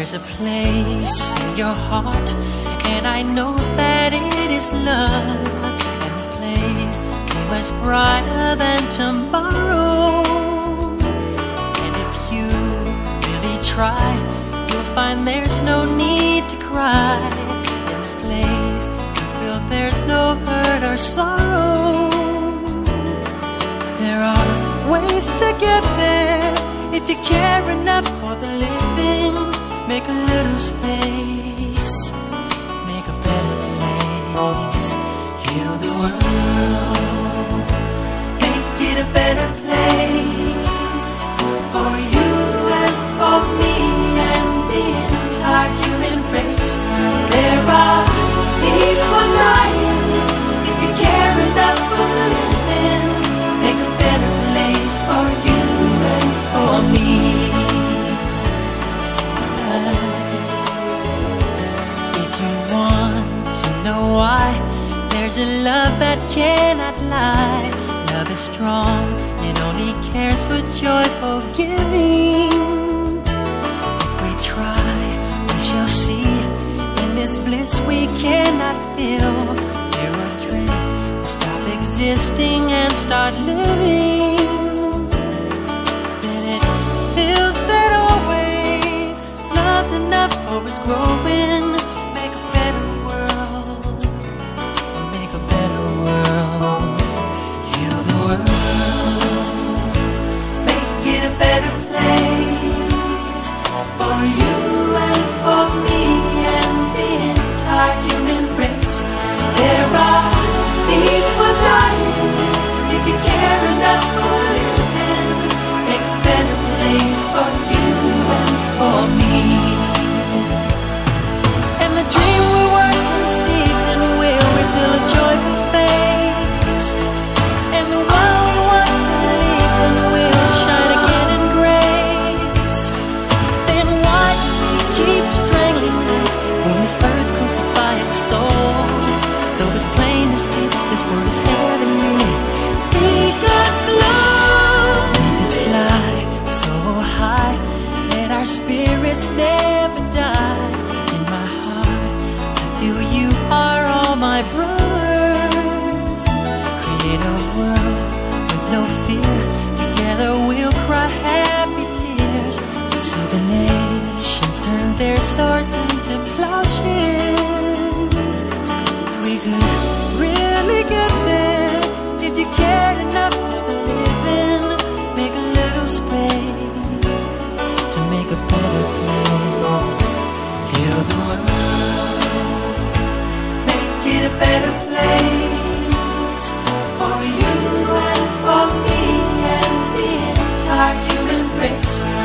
There's a place in your heart, and I know that it is love. And this place is much brighter than tomorrow. And if you really try, you'll find there's no need to cry. In this place, you feel there's no hurt or sorrow. There are ways to get there if you care enough for the living. There's a love that cannot lie. Love is strong, it only cares for joyful giving. If we try, we shall see. In this bliss we cannot feel. There are dreams, we stop existing and start living. To make a better place. The world, make it a better place for you and for me and the entire human race.